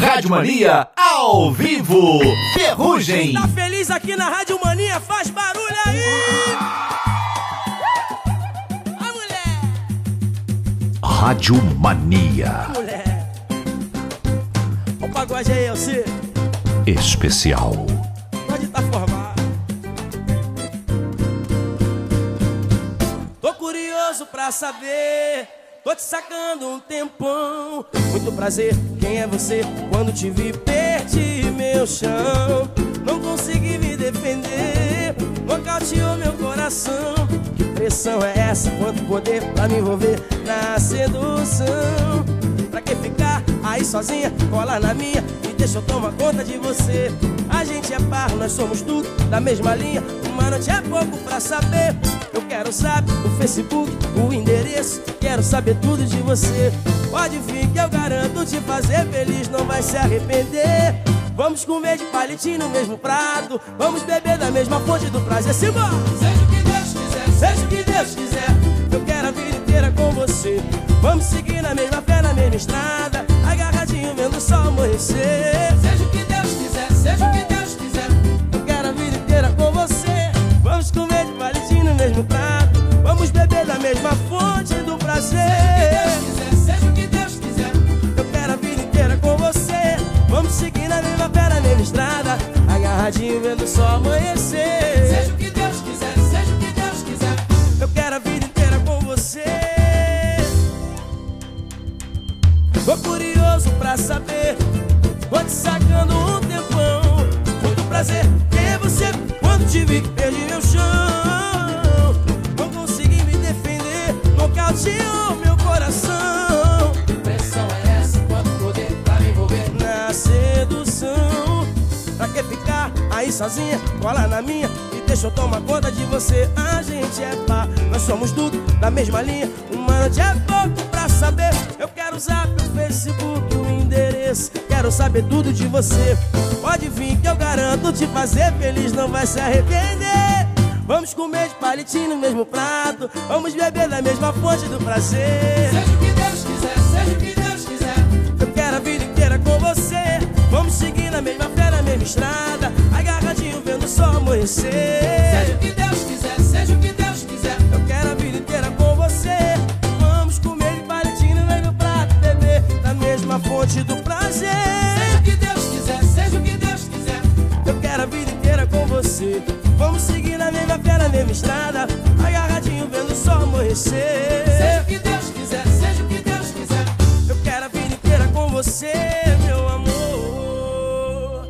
Rádio Mania ao vivo. Ferrugem. Tá feliz aqui na Rádio Mania? Faz barulho aí! A mulher! Rádio Mania. A mulher! O pagode aí, você Especial. pode estar formado. Tô curioso pra saber. Tô te sacando um tempão. Muito prazer, quem é você? Quando te vi, perdi meu chão. Não consegui me defender. Nocauteou meu coração. Que pressão é essa? Quanto poder pra me envolver na sedução? Pra que ficar aí sozinha? Cola na minha e deixa eu tomar conta de você. A gente é par, nós somos tudo da mesma linha. Uma noite é pouco pra saber. Eu quero saber o Facebook, o endereço. Quero saber tudo de você. Pode vir que eu garanto te fazer feliz, não vai se arrepender. Vamos comer de palitinho no mesmo prato. Vamos beber da mesma fonte do prazer. Simbora! Seja o que Deus quiser, seja o que Deus quiser. Eu quero a vida inteira com você. Vamos seguir na mesma fé, na mesma estrada. Agarradinho vendo o sol amanhecer. Seja Vamos beber da mesma fonte do prazer. Seja o que Deus quiser, eu quero a vida inteira com você. Vamos seguir na mesma na mesma estrada. Agarradinho vendo o sol amanhecer. Seja o que Deus quiser, seja o que Deus quiser. Eu quero a vida inteira com você. Tô curioso pra saber. Vou te sacando um tempão. Muito prazer ter você. Quando te vi, perdi meu chão. Meu coração. Que pressão é essa? Quanto poder pra me envolver na sedução? Pra que ficar aí sozinha? Cola na minha e deixa eu tomar conta de você. A gente é par, nós somos tudo da mesma linha. Uma noite é pouco pra saber. Eu quero usar o Facebook, o endereço. Quero saber tudo de você. Pode vir que eu garanto te fazer feliz, não vai se arrepender. Vamos comer de palitinho no mesmo prato. Vamos beber da mesma fonte do prazer. Seja o que Deus quiser, seja o que Deus quiser. Eu quero a vida inteira com você. Vamos seguir na mesma fé, na mesma estrada. Agarradinho vendo o sol amanhecer. Seja o que Deus quiser, seja o que Deus quiser. Eu quero a vida inteira com você. Vamos comer de palitinho no mesmo prato. Beber da mesma fonte do prazer. Seja o que Deus quiser, seja o que Deus quiser. Eu quero a vida inteira com você. Vamos seguir na mesma estrada. Agarradinho vendo o sol amanhecer. Seja o que Deus quiser, seja o que Deus quiser. Eu quero a vida inteira com você, meu amor.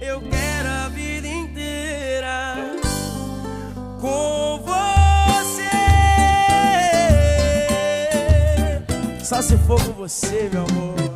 Eu quero a vida inteira com você. Só se for com você, meu amor.